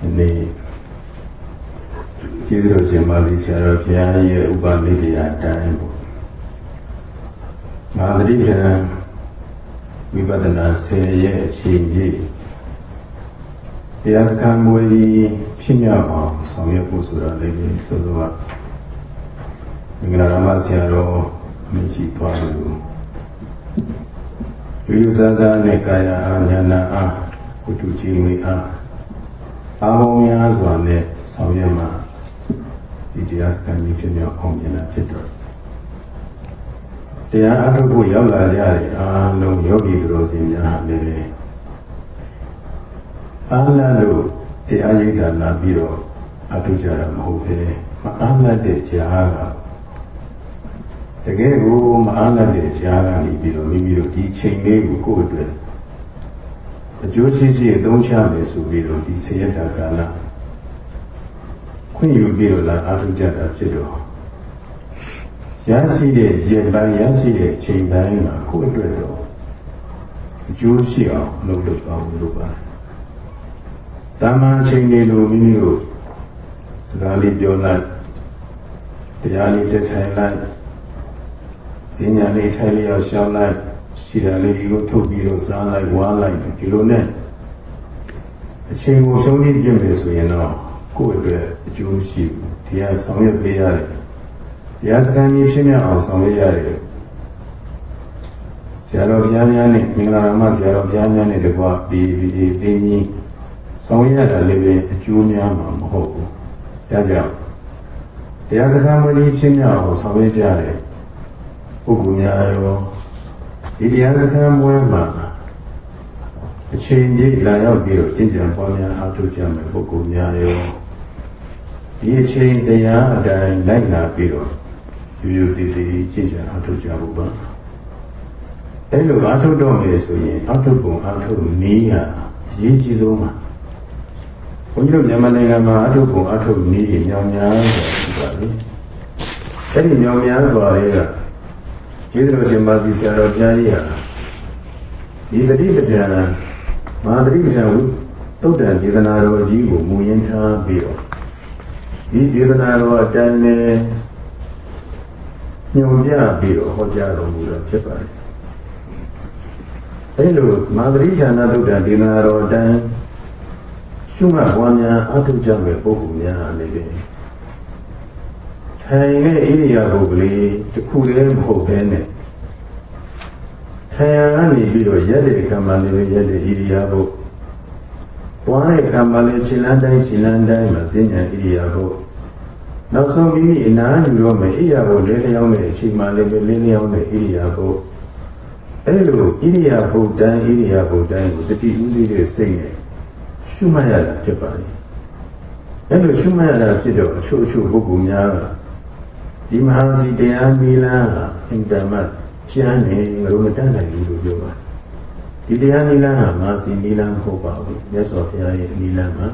ဒီနေ့ကျေးဇူးတော်ရှင်မာသီဆရာတော်ဘုရားရဲ့ဥပနိဒေယအတိုင်းပေါ့မာသတိကံဝိပဿနာဆယ်ရဲ့အချိန်ပြည့်တရားစခန်းမွေးဖြစ်မြောက်အောင်ဆောင်ရွက်ဖို့ဆိုတာလည်းဆိုတော့မင်္ဂလာရမဆရာတော်မြင့်ရှိသွားလို့ယူယူဆဆနဲ့ကာယအာဉာဏအားကုတုကြီးမွေအား အာမောများစွာနဲ့ဆောင်ရွက်မှာဒီတရားစခန်းကြီးဖြစ်မြောက်အောင်မြင်တာဖြစ်တော့တရားအထုတ်ဖို့ရောက်လာကြတဲ့အားလုံးယောဂီသူတော်စင်များလည်းအားလာလို့တရားရိပ်သာလာပြီးတော့အထုတ်ကြတာမဟုတ်ပဲမအားလတ်တဲ့ကြားကတကယ်ကိုမအားလတ်တဲ့ကြားကနေပြီးတော့မိမိတို့ဒီချိန်လေးကိုကိုယ့်အတွက် အကျိုးရှိရှိအသုံးချမယ်ဆိုပြီးတော့ဒီဆေရတာကာလခွင့်ယူပြီးတော့လာအထုတ်ကြတာဖြစ်တော့ရရှိတဲ့ရေပိုင်းရရှိတဲ့ချိန်တိုင်းမှာကိုယ့်အတွက်တော့အကျိုးရှိအောင်လုပ်လို့ပါဘူးလို့ပါတယ်။တာမန်ချိန်လေးလိုမိမိတို့စကားလေးပြောလိုက်တရားလေးတက်ထိုင်လိုက်ဈဉ္ညာလေးထိုင်လျောက်ရှောင်းလိုက် ရှိတာလေးကိုထုတ်ပြီးတော့စားလိုက်ဝါလိုက်ဒီလိုနဲ့အချိန်ကိုရှုံးနေပြမယ်ဆိုရင်တော့ကိုယ့်အတွက်အကျိုးရှိဘူးတရားဆောင်ရွက်ပေးရတယ်တရားစခန်းကြီးဖြစ်မြအောင်ဆောင်ရွက်ရတယ်ဆရာတော်ဘုရားများနဲ့မင်္ဂလာရမဆရာတော်ဘုရားများနဲ့တကွာပြီးပြီးသိကြီးဆောင်ရွက်ရတာလည်းပဲအကျိုးများမှာမဟုတ်ဘူးဒါကြောင့်တရားစခန်းမကြီးဖြစ်မြအောင်ဆောင်ရွက်ကြတယ်ပုဂ္ဂိုလ်များရော ဒီတရားစခန်းပွဲမှာအချိန်ကြီးလာရောက်ပြီးတော့ကျင့်ကြံပွားများအားထုတ်ကြမယ်ပုဂ္ဂိုလ်များရောဒီအချိန်စရာအတိုင်းလိုက်လာပြီးတော့ယူယူတည်တည်ကျင့်ကြံအားထုတ်ကြဖို့ပါအဲ့လိုအားထုတ်တော့မယ်ဆိုရင်အားထုတ်ပုံအားထုတ်နည်းဟာအရေးကြီးဆုံးပါဘုန်းကြီးတို့မြန်မာနိုင်ငံမှာအထုပ်ပုံအထုပ်နည်းညောင်များစွာရှိပါလေ။အဲ့ဒီညောင်များစွာတွေက ကျေးဇူးတော်ရှင်ပါစီဆရာတော်ဘုရားကြီးဟာဒီတတိပဌာန်မဟာတတိပဌာန်ဝုတုတ်တန်ဒေသနာတော်ကြီးကိုမူရင်းထားပြီးတော့ဒီဒေသနာတော်အတိုင်းနဲ့ညွန်ပြပြီးတော့ဟောကြားတော်မူတာဖြစ်ပါတယ်။အဲဒီလိုမဟာတတိဌာနတုတ်တန်ဒေသနာတော်အတိုင်းရှုမှတ်ပွားများအထုကြမဲ့ပုဂ္ဂိုလ်များအနေနဲ့ ထိုင်တဲ့ဣရိယာပုဂ္ဂလေးတစ်ခုတည်းမဟုတ်ဘဲနဲ့ထိုင်ရကနေပြီးတော့ရက်တဲ့ခံမှလည်းရက်တဲ့ဣရိယာပုပွားတဲ့ခံမှလည်းခြေလန်းတိုင်းခြေလန်းတိုင်းမှာစဉ်းဉဏ်ဣရိယာပုနောက်ဆုံးပြီးအနာယူတော့မယ်ဣရိယာပုလေးလျောင်းတဲ့အချိန်မှလည်းလေးလျောင်းတဲ့ဣရိယာပုအဲ့လိုဣရိယာပုတိုင်းဣရိယာပုတိုင်းကိုတတိဥစည်းတဲ့စိတ်နဲ့ရှုမှတ်ရတာဖြစ်ပါလေအဲ့လိုရှုမှတ်ရတာဖြစ်တော့အချို့အချို့ပုဂ္ဂိုလ်များက ဒီမဟာစီတရားမီလန်းဟာအင်တမတ်ကျမ်းနေငရုံမတတ်နိုင်ဘူးလို့ပြောပါဒီတရားမီလန်းဟာမဟာစီမီလန်းမဟုတ်ပါဘူးမြတ်စွာဘုရားရဲ့မီလန်းမှာ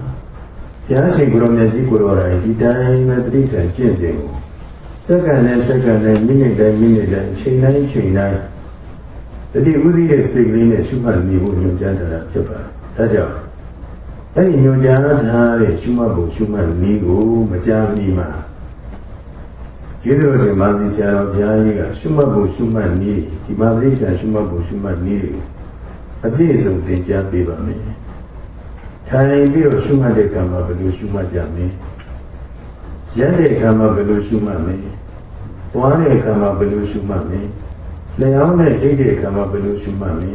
ဘုရားရှင်ကိုရောမြတ်ကြီးကိုရောတိုင်းဒီတိုင်းပဲတတိထံကျင့်စဉ်ကိုစက္ကန့်နဲ့စက္ကန့်နဲ့မိနစ်တိုင်းမိနစ်တိုင်းချိန်တိုင်းချိန်တိုင်းတတိဥစည်းတဲ့စိတ်ကလေးနဲ့ရှုမှတ်နေဖို့ညွှန်ကြားတာဖြစ်ပါတယ်ဒါကြောင့်အဲ့ဒီညွှန်ကြားထားတဲ့ရှုမှတ်ဖို့ရှုမှတ်နည်းကိုမကြားမိမှာ ကျေးဇူးတော်ရှင်မာသီဆရာတော်ဘုရားကြီးကရှုမှတ်ဖို့ရှုမှတ်နည်းဒီမာသီဆရာရှုမှတ်ဖို့ရှုမှတ်နည်းကိုအပြည့်စုံသင်ကြားပေးပါမယ်ထိုင်ပြီးတော့ရှုမှတ်တဲ့ကံမှာဘယ်လိုရှုမှတ်ကြမလဲရက်တဲ့ကံမှာဘယ်လိုရှုမှတ်မလဲသွားတဲ့ကံမှာဘယ်လိုရှုမှတ်မလဲလျှောင်းတဲ့အိတ်တဲ့ကံမှာဘယ်လိုရှုမှတ်မလဲ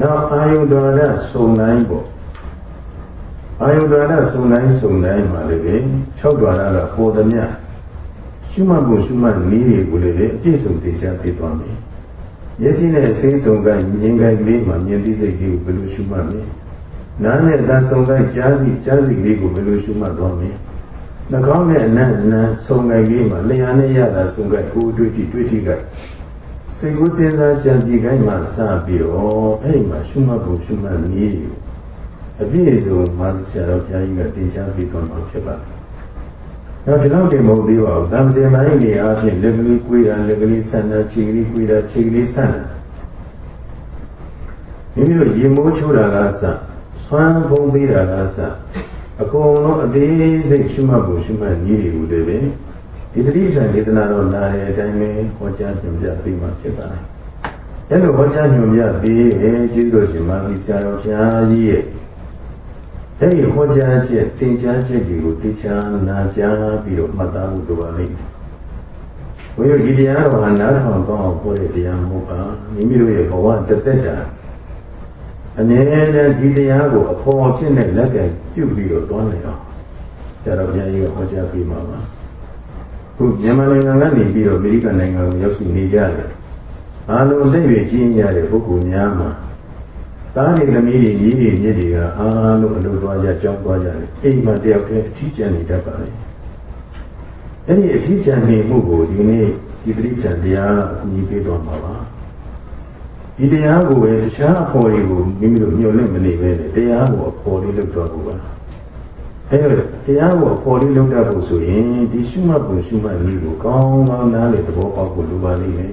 နောက်အာယုဒ္ဒရစုံတိုင်းပေါ့အာယုဒ္ဒရစုံတိုင်းစုံတိုင်းမှာလည်းပဲ၆ဒွါရကပေါ်သည်မြ ရှုမှတ်ဖို့ရှုမှတ်နည်းတွေကိုလည်းပဲအပြည့်စုံသင်ကြားပေးသွားမယ်။မျက်စိနဲ့အစိမ်းစုံကမြင်ကလေးမှာမြင်သိစိတ်လေးကိုဘယ်လိုရှုမှတ်မလဲ။နားနဲ့သံစုံကကြားစီကြားစီလေးကိုဘယ်လိုရှုမှတ်သွားမလဲ။နှာခေါင်းနဲ့အနံ့အနံ့စုံကလေးမှာလျှာနဲ့ရတာစုံကကိုယ်တွေ့ကြည့်တွေ့ကြည့်ကစိတ်ကိုစဉ်းစားကြံစည်ကိုင်းမှစပြီးတော့အဲ့ဒီမှာရှုမှတ်ဖို့ရှုမှတ်နည်းတွေကိုအပြည့်စုံမာသဆရာတော်ဘုရားကြီးကတင်ရှားပြီးတော့မှာဖြစ်ပါတယ်။ နောက်ဒီလောက်တည်းမဟုတ်သေးပါဘူး။သံဃာမိုင်းနေအားဖြင့်လက်ကလေးကွေးတာလက်ကလေးဆန္ဒခြေကလေးကွေးတာခြေကလေးဆန္ဒမိမိတို့ရေမိုးချိုးတာကစဆွမ်းဖုံးသေးတာကစအကုန်လုံးအသေးစိတ်ရှုမှတ်ဖို့ရှုမှတ်နည်းတွေကိုလည်းပဲဒီတတိပ္ပံဒေသနာတော်လာတဲ့အတိုင်းပဲဟောကြားညွှန်ပြပေးမှဖြစ်ပါတယ်။အဲလိုဟောကြားညွှန်ပြပေးရဲ့ကျေးဇူးတော်ရှင်မာစီဆရာတော်ဘုရားကြီးရဲ့ အဲဒီဟောကြားချက်သင်ကြားချက်တွေကိုသိချာနာကြားပြီးတော့မှတ်သားမှုလိုပါလိမ့်မယ်။ဘုရားဒီတရားတော်ဟာနားထောင်ကောင်းအောင်ဟောတဲ့တရားမဟုတ်ပါ။မိမိတို့ရဲ့ဘဝတသက်တာအမြဲတမ်းဒီတရားကိုအဖော်အဖြစ်နဲ့လက်ကင်ပြုပြီးတော့တွန်းနေအောင်ဆရာတော်ဘုရားကြီးကဟောကြားပေးမှာပါခုမြန်မာနိုင်ငံကနေပြီးတော့အမေရိကန်နိုင်ငံကိုရောက်ရှိနေကြတယ်အားလုံးလက်ရွေကြီးရတဲ့ပုဂ္ဂိုလ်များမှာ သားနေသမီးတွေညီတွေမြစ်တွေကအားလုံးအလုပ်သွားကြကြောင်းသွားကြတယ်အိမ်မှာတယောက်တည်းအထီးကျန်နေတတ်ပါလေအဲ့ဒီအထီးကျန်နေမှုကိုဒီနေ့ဒီပရိစ္ဆန်တရားအကူအညီပေးတော်မှာပါဒီတရားကိုပဲတခြားအဖော်တွေကိုမိမိတို့ညှို့လက်မနေပဲနဲ့တရားကိုအဖော်လေးလုပ်တော့ဘူးပါအဲတရားကိုအဖော်လေးလုပ်တတ်ဖို့ဆိုရင်ဒီရှုမှတ်ဖို့ရှုမှတ်နည်းကိုကောင်းကောင်းနားလေသဘောပေါက်ဖို့လိုပါလိမ့်မယ်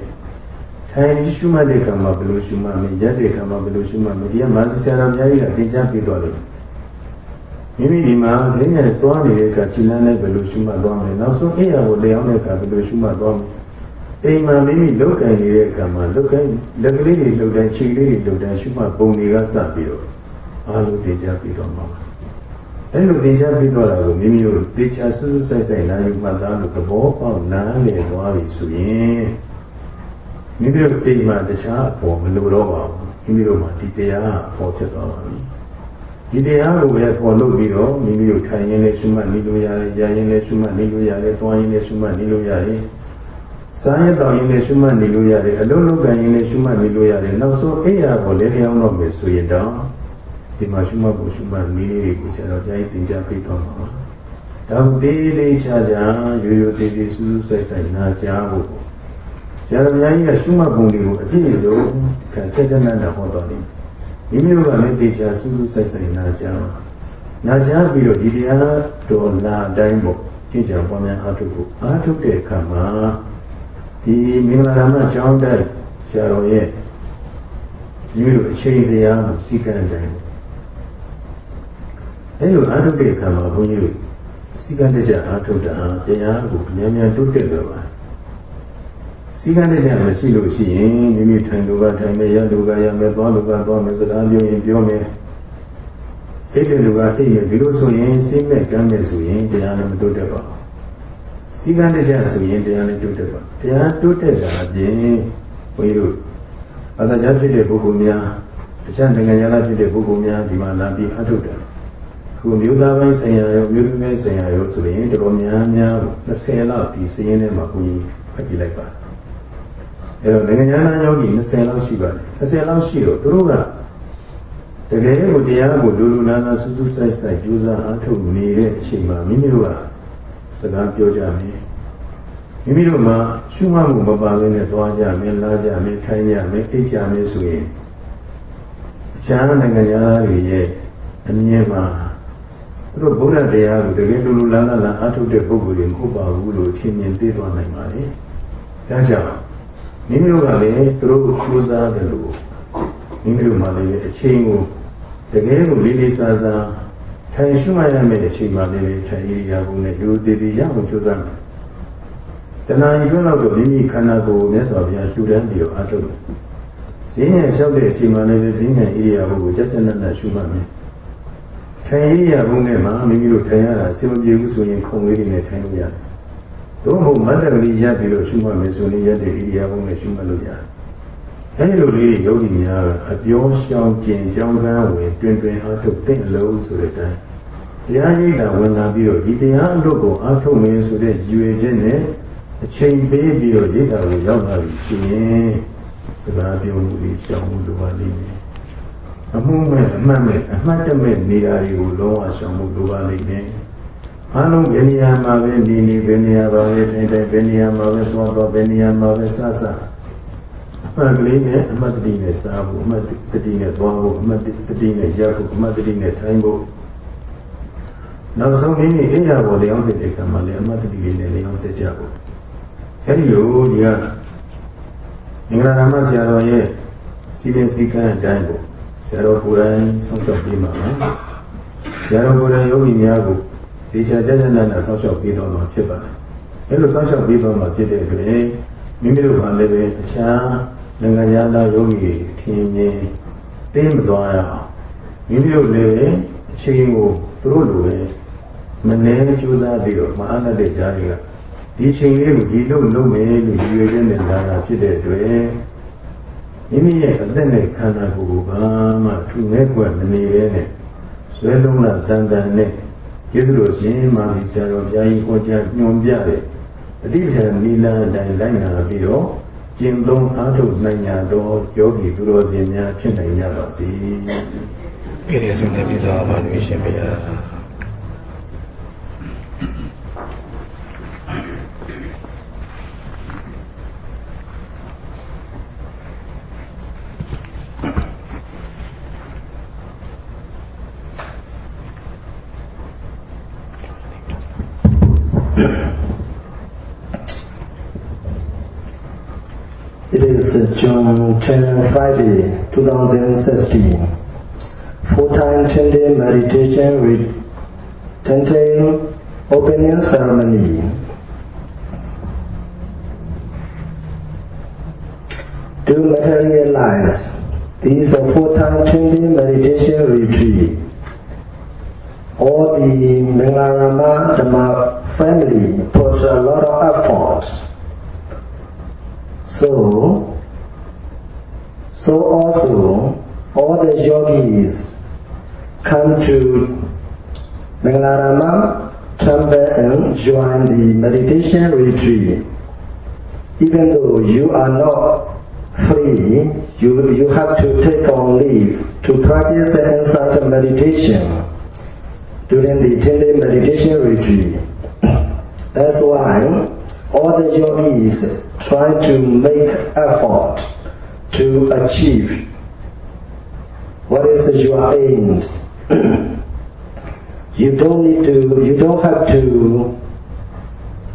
ထိုင်ရှုမှတ်တဲ့ကံမှာဘယ်လိုရှုမှတ်မလဲရက်တဲ့ကံမှာဘယ်လိုရှုမှတ်မလဲဒီကမာသဆရာတော်များကြီးကသင်ကြားပေးတော်တယ်မိမိဒီမှာဈေးနဲ့သွားနေတဲ့အခါခြေလမ်းနဲ့ဘယ်လိုရှုမှတ်သွားမလဲနောက်ဆုံးအိယာကိုလျောင်းတဲ့အခါဘယ်လိုရှုမှတ်သွားမလဲအိမ်မှာမိမိလုတ်ကင်နေတဲ့အခါမှာလုတ်ကင်လက်ကလေးတွေလုတ်တိုင်းခြေလေးတွေလုတ်တိုင်းရှုမှတ်ပုံတွေကစပြီးတော့အားလုံးသင်ကြားပြီးတော့မှာပါအဲ့လိုသင်ကြားပြီးတော့တာကိုမိမိတို့တေချာစူးစူးဆိုင်ဆိုင်နားယူမှတ်သားလို့သဘောပေါက်နားလည်သွားပြီဆိုရင် မိမိတို့အိမ်မှာတခြားအပေါ်မလိုတော့ပါဘူးမိမိတို့မှာဒီတရားအပေါ်ဖြစ်သွားပါပြီဒီတရားကိုပဲပေါ်လို့ပြီးတော့မိမိတို့ထိုင်ရင်းနဲ့ရှုမှတ်နေလို့ရတယ်၊ရရင်နဲ့ရှုမှတ်နေလို့ရတယ်၊တွားရင်းနဲ့ရှုမှတ်နေလို့ရတယ်။စားရတောင်းရင်လည်းရှုမှတ်နေလို့ရတယ်အလုံးလုံးကန်ရင်လည်းရှုမှတ်နေလို့ရတယ်နောက်ဆုံးအိယာကိုလည်းလျောင်းတော့မယ်ဆိုရင်တော့ဒီမှာရှုမှတ်ဖို့ရှုမှတ်နည်းလေးကိုဆရာတော်ဘုရားကြီးသင်ကြားပေးတော်မှာပါဒါသေးလေးချာချာရိုးရိုးသေးသေးစူးစူးဆိုင်ဆိုင်နာကြားဖို့ ဆရာတော်ဘုရားကြီးကရှုမှတ်ပုံတွေကိုအပြည့်စုံခံချက်ချက်နဲ့ဟောတော်နေမိမိတို့ကလည်းသေချာစူးစူးဆိုင်ဆိုင်နာကြားနာကြားပြီးတော့ဒီတရားတော်လာတိုင်းပေါ့ကြည့်ကြပွားများအားထုတ်ဖို့အားထုတ်တဲ့အခါမှာဒီမင်္ဂလာရမကျောင်းတိုက်ဆရာတော်ရဲ့ဒီလိုအချိန်စရာစီကံတိုင်းအဲလိုအားထုတ်တဲ့အခါမှာဘုန်းကြီးတို့စီကံတကြအားထုတ်တာတရားကိုမြန်မြန်တိုးတက်တော့ပါ စီကံတကြမရှိလို့ရှိရင်မိမိထိုင်လိုကထိုင်မယ်ရလိုကရမယ်သွားလိုကသွားမယ်စကားပြောရင်ပြောမယ်အိတ်တယ်လူကအိတ်မယ်ဒီလိုဆိုရင်စိတ်မဲ့ကမ်းမဲ့ဆိုရင်တရားလည်းမတိုးတက်ပါဘူးစီကံတရားဆိုရင်တရားနဲ့တိုးတက်ပါတရားတိုးတက်တာအပြင်ဘုန်းကြီးတို့ဘာသာကြားဖြစ်တဲ့ပုဂ္ဂိုလ်များတခြားနိုင်ငံသားဖြစ်တဲ့ပုဂ္ဂိုလ်များဒီမှာလာပြီးအထုတ်တယ်ခုမြို့သားပိုင်းဆိုင်ရာရောမြို့သမီးဆိုင်ရာရောဆိုရင်တော်တော်များများ20လောက်ဒီစည်ရင်းထဲမှာဘုန်းကြီးဖတ်ကြည့်လိုက်ပါ အဲတော့နိုင်ငံသားယောဂီ20လောက်ရှိပါတယ်20လောက်ရှိတော့သူတို့ကတကယ်ကိုတရားကိုလူလူနာနာစူးစူးဆိုင်ဆိုင်ကြိုးစားအားထုတ်နေတဲ့အချိန်မှာမိမိတို့ကစကားပြောကြမယ်မိမိတို့မှာရှုမှတ်မှုမပါဘဲနဲ့သွားကြမယ်လာကြမယ်ထိုင်ကြမယ်အိတ်ကြမယ်ဆိုရင်အခြားနိုင်ငံသားတွေရဲ့အမြင်မှာသူတို့ဗုဒ္ဓတရားကိုတကယ်လူလူလားလားလားအထုတ်တဲ့ပုဂ္ဂိုလ်တွေမဟုတ်ပါဘူးလို့ထင်မြင်သိသွားနိုင်ပါလေ။ဒါကြောင့် မိမိတို့ကလည်းသူတို့ကြိုးစားတယ်လို့မိမိတို့မှလည်းအချိန်ကိုတကယ်ကိုလေးလေးစားစားထိုင်ရှုမှတ်ရမယ့်အချိန်မှလည်းထိုင်ရရဖို့နဲ့လူတည်တည်ရအောင်ကြိုးစားမယ်တဏှာကြီးတွန်းတော့မိမိခန္ဓာကိုယ်မြတ်စွာဘုရားလှူဒန်းပြီးတော့အားထုတ်တယ်။ဈဉ္ညာလျှောက်တဲ့အချိန်မှလည်းဈဉ္ညာဣရိယာပုကိုကြက်ကြက်နက်နက်ရှုမှတ်မယ်။ထိုင်ဣရိယာပုနဲ့မှမိမိတို့ထိုင်ရတာအစမပြေဘူးဆိုရင်ခုံလေးတွေနဲ့ထိုင်လို့ရတယ်။ သို့မဟုတ်မတ္တကလေးရပ်ပြီးတော့ရှုမှတ်မယ်ဆိုရင်ရပ်တဲ့ဣရိယာပုနဲ့ရှုမှတ်လို့ရတယ်။အဲဒီလိုလေးယောဂီများကအပြောရှောင်ကျင်ကြောင်းကန်းဝင်တွင်တွင်အားထုတ်တဲ့အလုံးဆိုတဲ့အတိုင်းတရားရိပ်တာဝင်လာပြီးတော့ဒီတရားအလုပ်ကိုအားထုတ်မယ်ဆိုတဲ့ရည်ရွယ်ချက်နဲ့အချိန်ပေးပြီးတော့ရိပ်တာကိုရောက်လာပြီဆိုရင်စကားပြောမှုတွေကြောင်းမှုလိုပါလိမ့်မယ်အမှုမဲ့အမှတ်မဲ့အမှတ်တမဲ့နေရာတွေကိုလုံးဝရှောင်မှုလိုပါလိမ့်မယ် အားလုံးဘယ်နေရာမှာပဲနေနေဘယ်နေရာပါပဲထိုင်ထိုင်ဘယ်နေရာမှာပဲသွားသွားဘယ်နေရာမှာပဲစစအမှတ်ကလေးနဲ့အမှတ်တတိနဲ့စားဖို့အမှတ်တတိနဲ့သွားဖို့အမှတ်တတိနဲ့ရပ်ဖို့အမှတ်တတိနဲ့ထိုင်ဖို့နောက်ဆုံးမိမိအိယာပေါ်လျောင်းစစ်တဲ့ကံမှာလည်းအမတ်တတိလေးနဲ့လျောင်းစစ်ကြဖို့အဲဒီလိုဒီကမင်္ဂလာဓမ္မဆရာတော်ရဲ့စီမံစည်းကမ်းအတိုင်းပေါ့ဆရာတော်ကိုယ်တိုင်ဆုံးဖြတ်ပြီးမှာနော်ဆရာတော်ကိုယ်တိုင်ယောဂီများကို ဒီချာကြကြနနဲ့ဆောက်ရှောက်ပြီးတော့မှာဖြစ်ပါတယ်။အဲလိုဆောက်ရှောက်ပြီးတော့မှာဖြစ်တဲ့အတွက်မိမိတို့ကလည်းပဲအခြားနိုင်ငံသားယောဂီထင်မြင်သိမသွားရအောင်မိမိတို့လည်းပဲအချိန်ကိုသူတို့လိုပဲမနှဲကြိုးစားပြီးတော့မအားတဲ့ကြားတွေကဒီချိန်လေးကိုဒီလုံးလုံးမယ်လို့ရည်ရွယ်ချက်နဲ့လာတာဖြစ်တဲ့အတွက်မိမိရဲ့အသက်နဲ့ခန္ဓာကိုယ်ကိုဘာမှထူမဲ့ကွယ်မနေပဲနဲ့ဇွဲလုံးလာတန်တန်နဲ့ ကျေးဇူးတော်ရှင်မာစီဆရာတော်ဘုရားကြီးဟောကြားညွှန်ပြတဲ့တတိပ္ပံနီလာအတိုင်းလိုက်နာပြီးတော့ကျင့်သုံးအားထုတ်နိုင်ကြသောယောဂီသူတော်စင်များဖြစ်နိုင်ကြပါစေ။ပြည့်စုံတဲ့ပြည်တော်ပါလို့ရှင်ဘုရား June 10, Friday, 2016. Full-time 10-day meditation with 10-day opening ceremony. To materialize this is a full-time 10-day meditation retreat, all the Mengarama Dhamma family put a lot of effort so, so also all the yogis come to Mangalarama temple and join the meditation retreat. Even though you are not free, you, you have to take on leave to practice the insight meditation during the 10-day meditation retreat. That's why all the yogis try to make effort to achieve what is your aims. you don't need to, you don't have to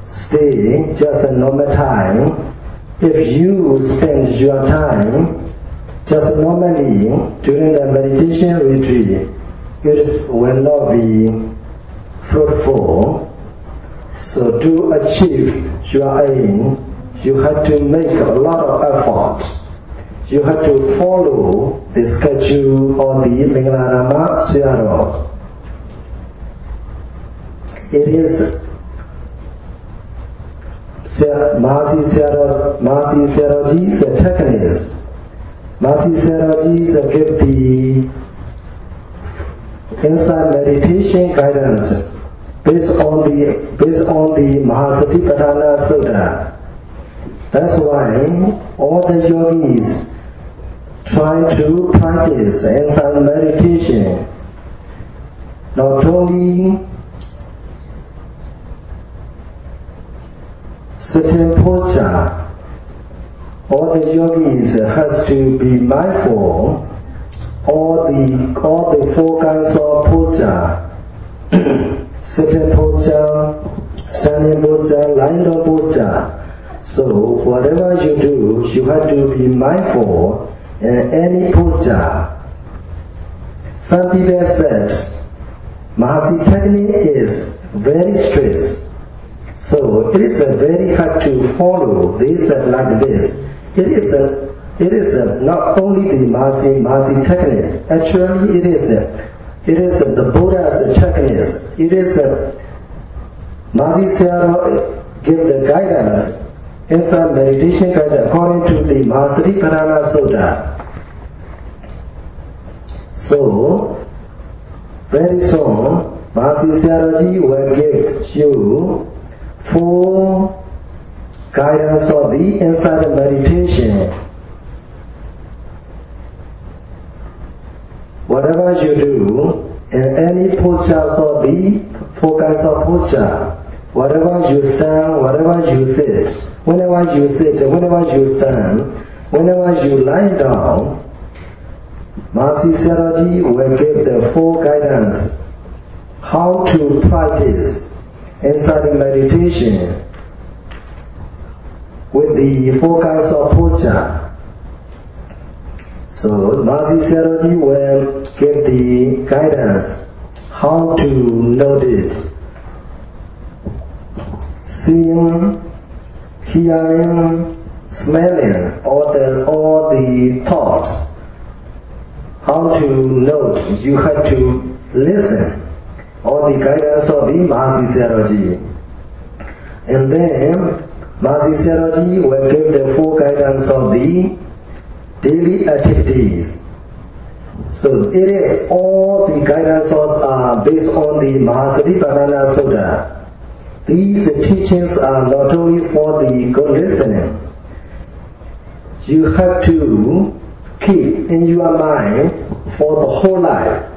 stay just a normal time. If you spend your time just normally during the meditation retreat, it will not be fruitful so to achieve your aim, you have to make a lot of effort. You have to follow the schedule of the Minglarama Sayadaw. It is Masi Sayadawji's techniques. Masi Sayadawji's give the inside meditation guidance based on the based on the Mahasatipatthana Sutta. That's why all the yogis try to practice insight meditation. Not only sitting posture, all the yogis has to be mindful all the all the four kinds of posture sitting posture, standing posture, lying down posture. So whatever you do, you have to be mindful in any posture. Some people said, Mahasi technique is very strict. So it is very hard to follow this like this. It is a, it is a, not only the Mahasi, Mahasi technique. Actually, it is a, it is the Buddha's techniques. It is Mazi Sayadaw eh, give the guidance inside meditation guidance according to the Mahasati Parana Sutta. So, very soon, Mahasi Sayadawji will give you full guidance of the inside meditation whatever you do, in any posture of the focus of posture, whatever you stand, whatever you sit, whenever you sit, whenever you stand, whenever you lie down, Masi Saraji will give the full guidance how to practice inside meditation with the focus of posture. So Mazi Sayadaw will give the guidance how to notice seeing, hearing, smelling, all the all the thoughts. How to note? You have to listen. All the guidance of the Mahasi Sayadaw And then Mahasi Sayadaw will give the full guidance of the daily activities. So it is all the guidance are based on the Mahasatipatthana Sutta. These teachings are not only for the good listening. You have to keep in your mind for the whole life.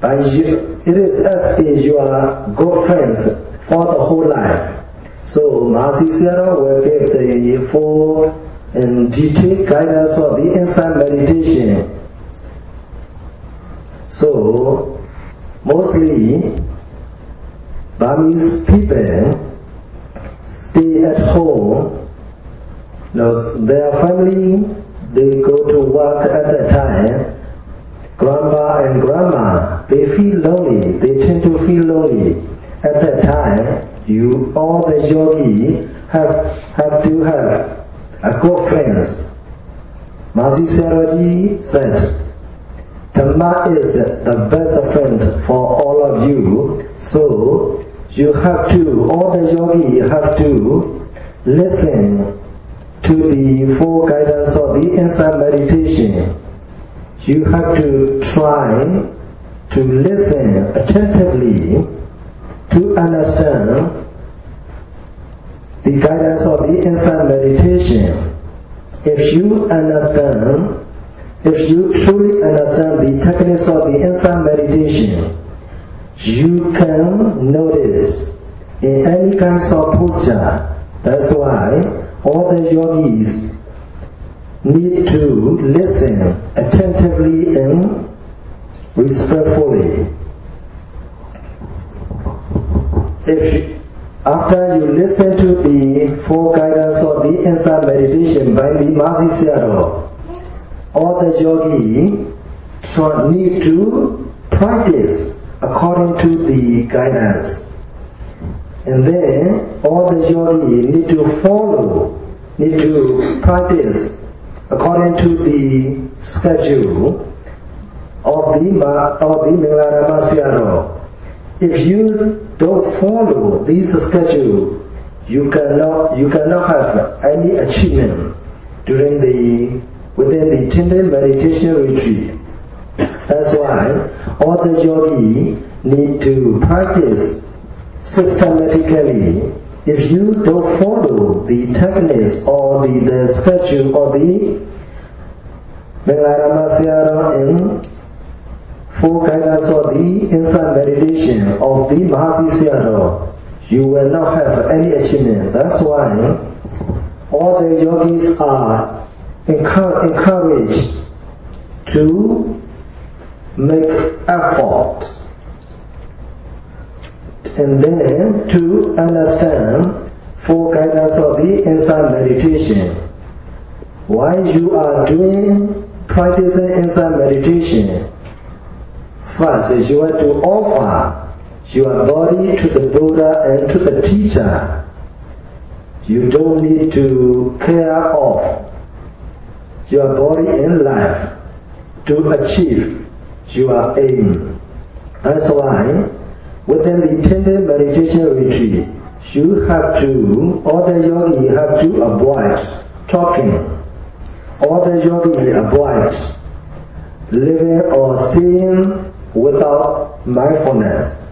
But you, it is as if you are good friends for the whole life. So Mahasi Sayadaw will give the full and detailed guidance of the insight meditation. So mostly Burmese people stay at home. Now, their family, they go to work at that time. Grandpa and grandma, they feel lonely. They tend to feel lonely. At that time, you, all the yogi, has have to have a good friends. Mahasi Sayadaw said, Dhamma is the best friend for all of you. So you have to, all the yogi have to listen to the full guidance of the insight meditation. You have to try to listen attentively to understand the guidance of the insight meditation. If you understand, if you truly understand the techniques of the insight meditation, you can notice in any kinds of posture. That's why all the yogis need to listen attentively and respectfully. If after you listen to the full guidance of the insight meditation by the Mahasi Sayadaw, all the yogi need to practice according to the guidance. And then all the yogi need to follow, need to practice according to the schedule of the of the Minglarama Sayadaw. If you don't follow this schedule, you cannot you cannot have any achievement during the within the 10 day meditation retreat. That's why all the yogi need to practice systematically. If you don't follow the techniques or the, the schedule or the Bengalaramasya in full guidance of the insight meditation of the Mahasi Sayadaw, you will not have any achievement. That's why all the yogis are encouraged to make effort and then to understand full guidance of the insight meditation. While you are doing practicing insight meditation, first you have to offer your body to the Buddha and to the teacher. You don't need to care of your body and life to achieve your aim. That's why within the 10 day meditation retreat, you have to, all the yogi have to avoid talking. All the yogi avoid living or staying without mindfulness.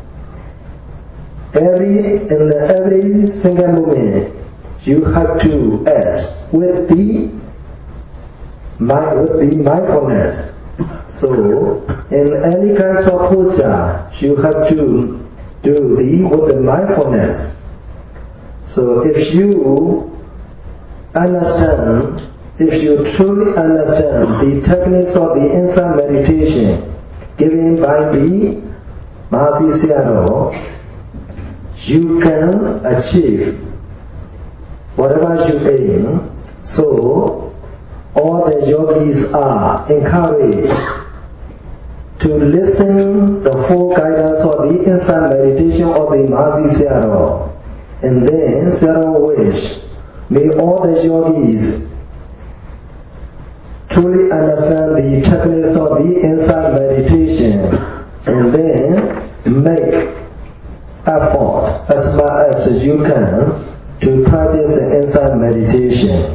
Every, in every single moment, you have to act with the, with the mindfulness. So, in any kind of posture, you have to do the with the mindfulness. So, if you understand, if you truly understand the techniques of the insight meditation given by the Mahasi Sayadaw, you can achieve whatever you aim. So, all the yogis are encouraged to listen the full guidance of the inside meditation of the Mahasi Sayadaw. And then Sayadaw wish, may all the yogis truly understand the techniques of the inside meditation and then make effort as far as you can to practice inside meditation